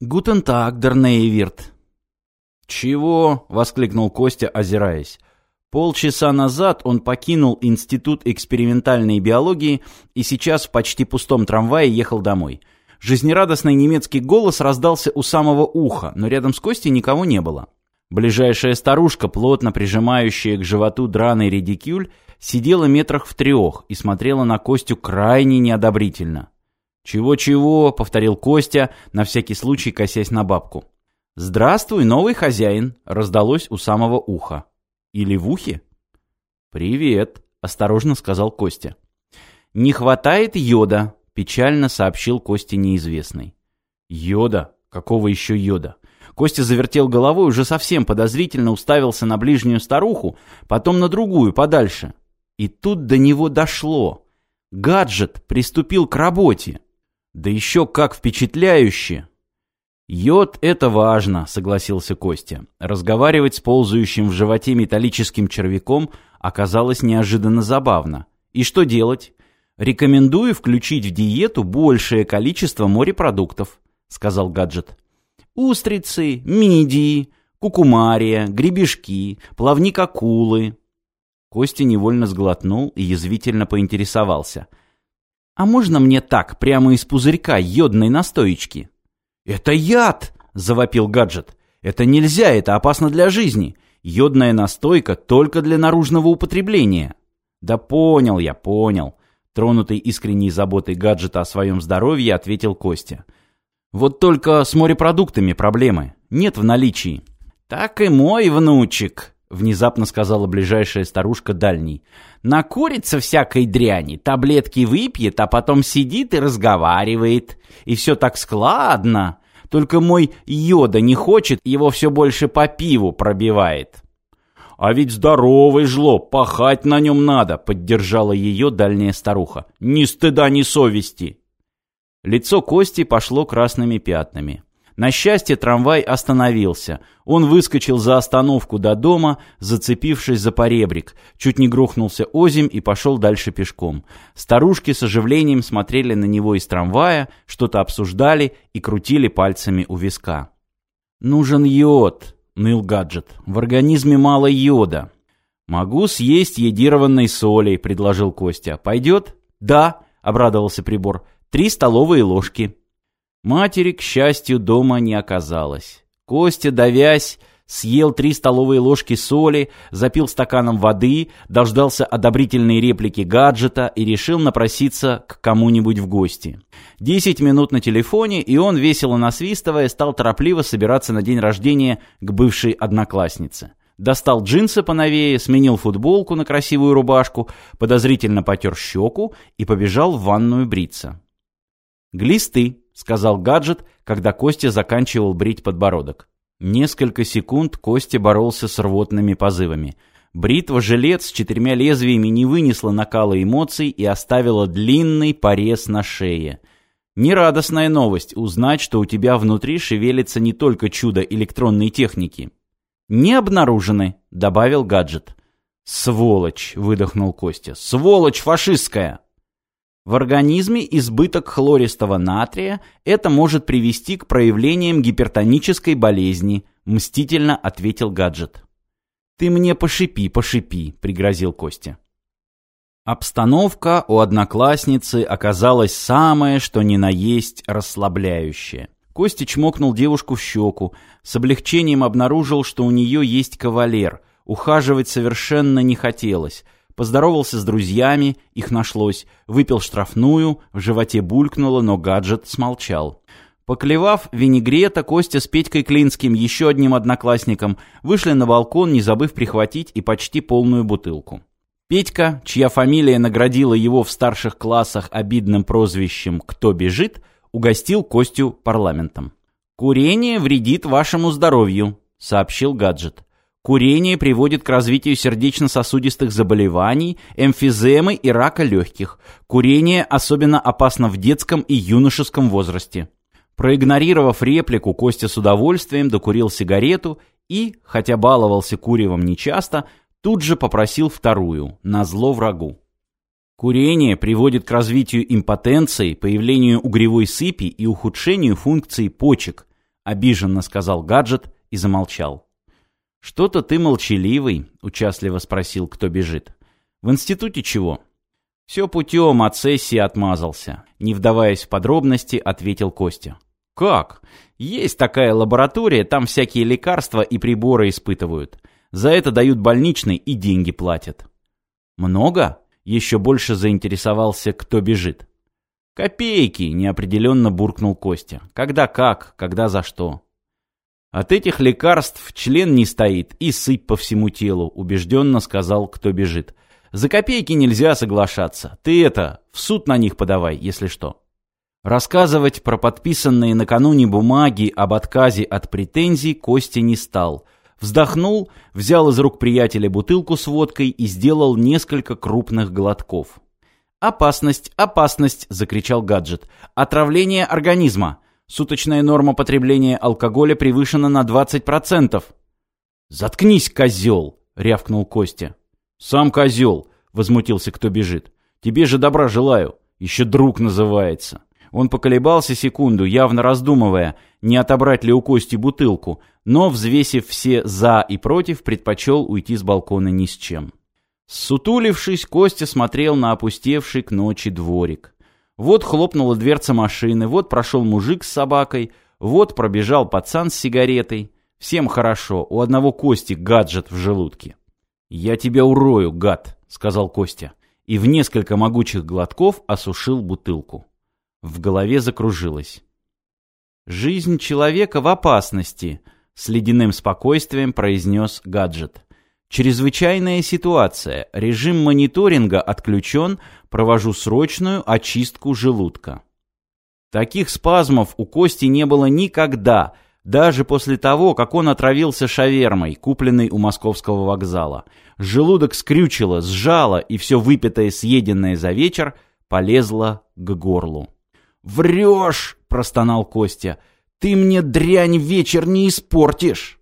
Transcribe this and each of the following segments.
Гутен так, Дернеевирт. Чего? воскликнул Костя, озираясь. Полчаса назад он покинул Институт экспериментальной биологии и сейчас в почти пустом трамвае ехал домой. Жизнерадостный немецкий голос раздался у самого уха, но рядом с Костей никого не было. Ближайшая старушка, плотно прижимающая к животу драный редикюль, сидела метрах в трех и смотрела на Костю крайне неодобрительно. «Чего-чего?» — повторил Костя, на всякий случай косясь на бабку. «Здравствуй, новый хозяин!» — раздалось у самого уха. «Или в ухе?» «Привет!» — осторожно сказал Костя. «Не хватает йода!» — печально сообщил Косте неизвестный. «Йода? Какого еще йода?» Костя завертел головой, уже совсем подозрительно уставился на ближнюю старуху, потом на другую, подальше. И тут до него дошло. Гаджет приступил к работе. Да еще как впечатляюще!» «Йод — это важно», — согласился Костя. Разговаривать с ползающим в животе металлическим червяком оказалось неожиданно забавно. «И что делать?» «Рекомендую включить в диету большее количество морепродуктов», — сказал гаджет. «Устрицы, мидии, кукумария, гребешки, плавник акулы». Костя невольно сглотнул и язвительно поинтересовался — «А можно мне так, прямо из пузырька йодной настоечки?» «Это яд!» — завопил гаджет. «Это нельзя, это опасно для жизни. Йодная настойка только для наружного употребления». «Да понял я, понял», — тронутый искренней заботой гаджета о своем здоровье ответил Костя. «Вот только с морепродуктами проблемы. Нет в наличии». «Так и мой внучек», — внезапно сказала ближайшая старушка дальней. «Накурится всякой дряни, таблетки выпьет, а потом сидит и разговаривает. И все так складно. Только мой йода не хочет, его все больше по пиву пробивает». «А ведь здоровый жлоб, пахать на нем надо», — поддержала ее дальняя старуха. «Ни стыда, ни совести». Лицо Кости пошло красными пятнами. На счастье, трамвай остановился. Он выскочил за остановку до дома, зацепившись за поребрик, чуть не грохнулся озим и пошел дальше пешком. Старушки с оживлением смотрели на него из трамвая, что-то обсуждали и крутили пальцами у виска. «Нужен йод», — ныл гаджет. «В организме мало йода». «Могу съесть едированной соли, — предложил Костя. «Пойдет?» «Да», — обрадовался прибор. «Три столовые ложки». Матери, к счастью, дома не оказалось. Костя, давясь, съел три столовые ложки соли, запил стаканом воды, дождался одобрительной реплики гаджета и решил напроситься к кому-нибудь в гости. Десять минут на телефоне, и он, весело насвистывая, стал торопливо собираться на день рождения к бывшей однокласснице. Достал джинсы поновее, сменил футболку на красивую рубашку, подозрительно потер щеку и побежал в ванную бриться. «Глисты», сказал гаджет, когда Костя заканчивал брить подбородок. Несколько секунд Костя боролся с рвотными позывами. Бритва-жилет с четырьмя лезвиями не вынесла накала эмоций и оставила длинный порез на шее. Нерадостная новость – узнать, что у тебя внутри шевелится не только чудо электронной техники. «Не обнаружены», – добавил гаджет. «Сволочь!» – выдохнул Костя. «Сволочь фашистская!» В организме избыток хлористого натрия это может привести к проявлениям гипертонической болезни, мстительно ответил гаджет. Ты мне пошипи, пошипи, пригрозил Костя. Обстановка у одноклассницы оказалась самая, что ни на есть, расслабляющая. Костя чмокнул девушку в щеку, с облегчением обнаружил, что у нее есть кавалер. Ухаживать совершенно не хотелось поздоровался с друзьями, их нашлось, выпил штрафную, в животе булькнуло, но гаджет смолчал. Поклевав винегрета, Костя с Петькой Клинским, еще одним одноклассником, вышли на балкон, не забыв прихватить и почти полную бутылку. Петька, чья фамилия наградила его в старших классах обидным прозвищем «Кто бежит», угостил Костю парламентом. «Курение вредит вашему здоровью», — сообщил гаджет. Курение приводит к развитию сердечно-сосудистых заболеваний, эмфиземы и рака легких. Курение особенно опасно в детском и юношеском возрасте. Проигнорировав реплику, Костя с удовольствием докурил сигарету и, хотя баловался куревом нечасто, тут же попросил вторую, на зло врагу. Курение приводит к развитию импотенции, появлению угревой сыпи и ухудшению функций почек, обиженно сказал гаджет и замолчал. «Что-то ты молчаливый», — участливо спросил, кто бежит. «В институте чего?» «Все путем, от сессии отмазался», — не вдаваясь в подробности, ответил Костя. «Как? Есть такая лаборатория, там всякие лекарства и приборы испытывают. За это дают больничный и деньги платят». «Много?» — еще больше заинтересовался, кто бежит. «Копейки!» — неопределенно буркнул Костя. «Когда как, когда за что?» От этих лекарств член не стоит и сыпь по всему телу, убежденно сказал, кто бежит. За копейки нельзя соглашаться. Ты это, в суд на них подавай, если что. Рассказывать про подписанные накануне бумаги об отказе от претензий Костя не стал. Вздохнул, взял из рук приятеля бутылку с водкой и сделал несколько крупных глотков. «Опасность! Опасность!» — закричал гаджет. «Отравление организма! Суточная норма потребления алкоголя превышена на 20%. «Заткнись, козел!» — рявкнул Костя. «Сам козел!» — возмутился кто бежит. «Тебе же добра желаю. Еще друг называется». Он поколебался секунду, явно раздумывая, не отобрать ли у Кости бутылку, но, взвесив все «за» и «против», предпочел уйти с балкона ни с чем. Сутулившись, Костя смотрел на опустевший к ночи дворик. Вот хлопнула дверца машины, вот прошел мужик с собакой, вот пробежал пацан с сигаретой. Всем хорошо, у одного Кости гаджет в желудке. «Я тебя урою, гад», — сказал Костя, и в несколько могучих глотков осушил бутылку. В голове закружилось. «Жизнь человека в опасности», — с ледяным спокойствием произнес гаджет. Чрезвычайная ситуация. Режим мониторинга отключен. Провожу срочную очистку желудка. Таких спазмов у Кости не было никогда, даже после того, как он отравился шавермой, купленной у московского вокзала. Желудок скрючило, сжало, и все выпитое съеденное за вечер полезло к горлу. «Врешь!» – простонал Костя. «Ты мне дрянь вечер не испортишь!»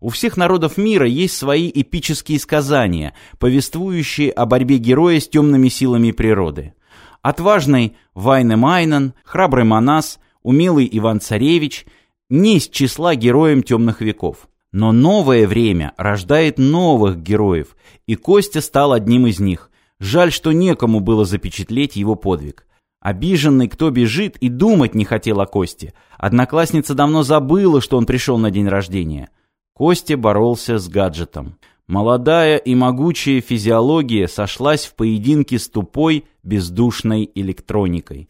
У всех народов мира есть свои эпические сказания, повествующие о борьбе героя с темными силами природы. Отважный Вайне Майнан, храбрый Манас, умелый Иван-Царевич не из числа героям темных веков. Но новое время рождает новых героев, и Костя стал одним из них. Жаль, что некому было запечатлеть его подвиг. Обиженный, кто бежит, и думать не хотел о Косте. Одноклассница давно забыла, что он пришел на день рождения. Костя боролся с гаджетом. Молодая и могучая физиология сошлась в поединке с тупой, бездушной электроникой.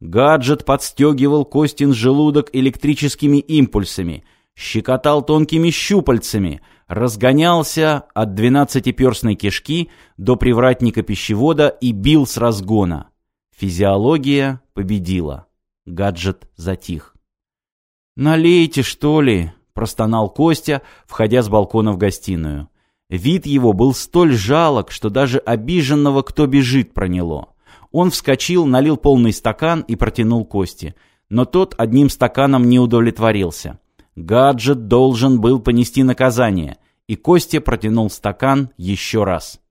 Гаджет подстегивал Костин желудок электрическими импульсами, щекотал тонкими щупальцами, разгонялся от двенадцатиперстной кишки до привратника пищевода и бил с разгона. Физиология победила. Гаджет затих. «Налейте, что ли?» простонал Костя, входя с балкона в гостиную. Вид его был столь жалок, что даже обиженного, кто бежит, проняло. Он вскочил, налил полный стакан и протянул Косте. Но тот одним стаканом не удовлетворился. Гаджет должен был понести наказание, и Костя протянул стакан еще раз.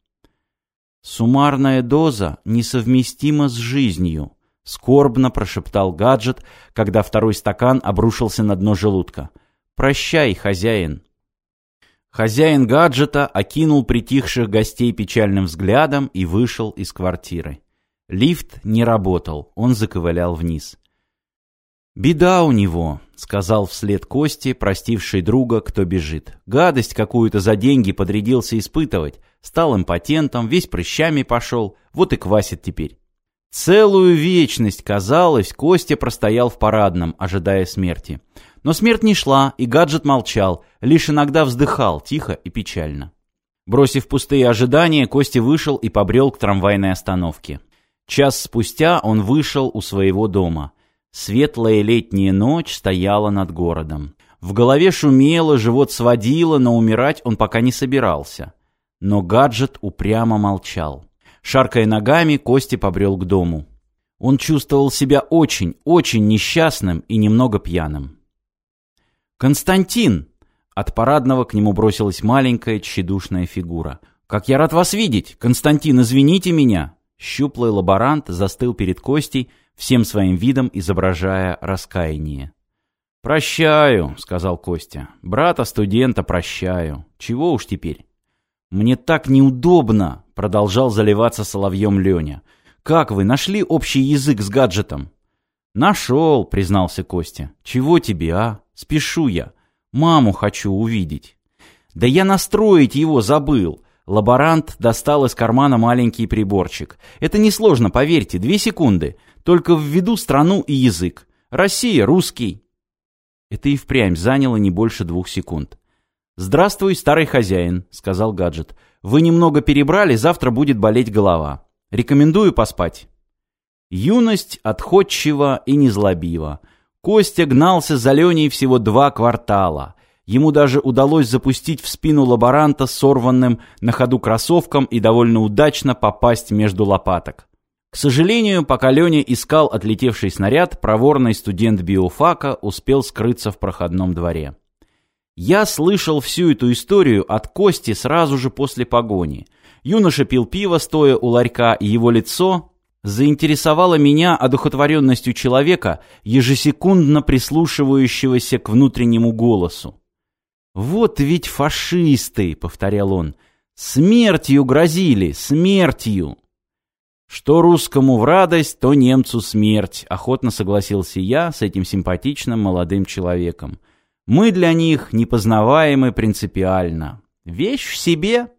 «Суммарная доза несовместима с жизнью», — скорбно прошептал гаджет, когда второй стакан обрушился на дно желудка. «Прощай, хозяин!» Хозяин гаджета окинул притихших гостей печальным взглядом и вышел из квартиры. Лифт не работал, он заковылял вниз. «Беда у него», — сказал вслед Кости, простивший друга, кто бежит. «Гадость какую-то за деньги подрядился испытывать. Стал импотентом, весь прыщами пошел, вот и квасит теперь». Целую вечность, казалось, Костя простоял в парадном, ожидая смерти. Но смерть не шла, и гаджет молчал, лишь иногда вздыхал, тихо и печально. Бросив пустые ожидания, Костя вышел и побрел к трамвайной остановке. Час спустя он вышел у своего дома. Светлая летняя ночь стояла над городом. В голове шумело, живот сводило, но умирать он пока не собирался. Но гаджет упрямо молчал шаркая ногами, Кости побрел к дому. Он чувствовал себя очень, очень несчастным и немного пьяным. «Константин!» От парадного к нему бросилась маленькая тщедушная фигура. «Как я рад вас видеть! Константин, извините меня!» Щуплый лаборант застыл перед Костей, всем своим видом изображая раскаяние. «Прощаю», — сказал Костя. «Брата-студента прощаю. Чего уж теперь?» «Мне так неудобно!» продолжал заливаться соловьем Леня. «Как вы, нашли общий язык с гаджетом?» «Нашел», — признался Костя. «Чего тебе, а? Спешу я. Маму хочу увидеть». «Да я настроить его забыл!» Лаборант достал из кармана маленький приборчик. «Это несложно, поверьте, две секунды. Только введу страну и язык. Россия, русский». Это и впрямь заняло не больше двух секунд. «Здравствуй, старый хозяин», — сказал гаджет. Вы немного перебрали, завтра будет болеть голова. Рекомендую поспать. Юность отходчива и незлобива. Костя гнался за Леней всего два квартала. Ему даже удалось запустить в спину лаборанта сорванным на ходу кроссовком и довольно удачно попасть между лопаток. К сожалению, пока Леня искал отлетевший снаряд, проворный студент биофака успел скрыться в проходном дворе. Я слышал всю эту историю от Кости сразу же после погони. Юноша пил пиво, стоя у ларька, и его лицо заинтересовало меня одухотворенностью человека, ежесекундно прислушивающегося к внутреннему голосу. «Вот ведь фашисты!» — повторял он. «Смертью грозили! Смертью!» «Что русскому в радость, то немцу смерть», — охотно согласился я с этим симпатичным молодым человеком. Мы для них непознаваемы принципиально. Вещь в себе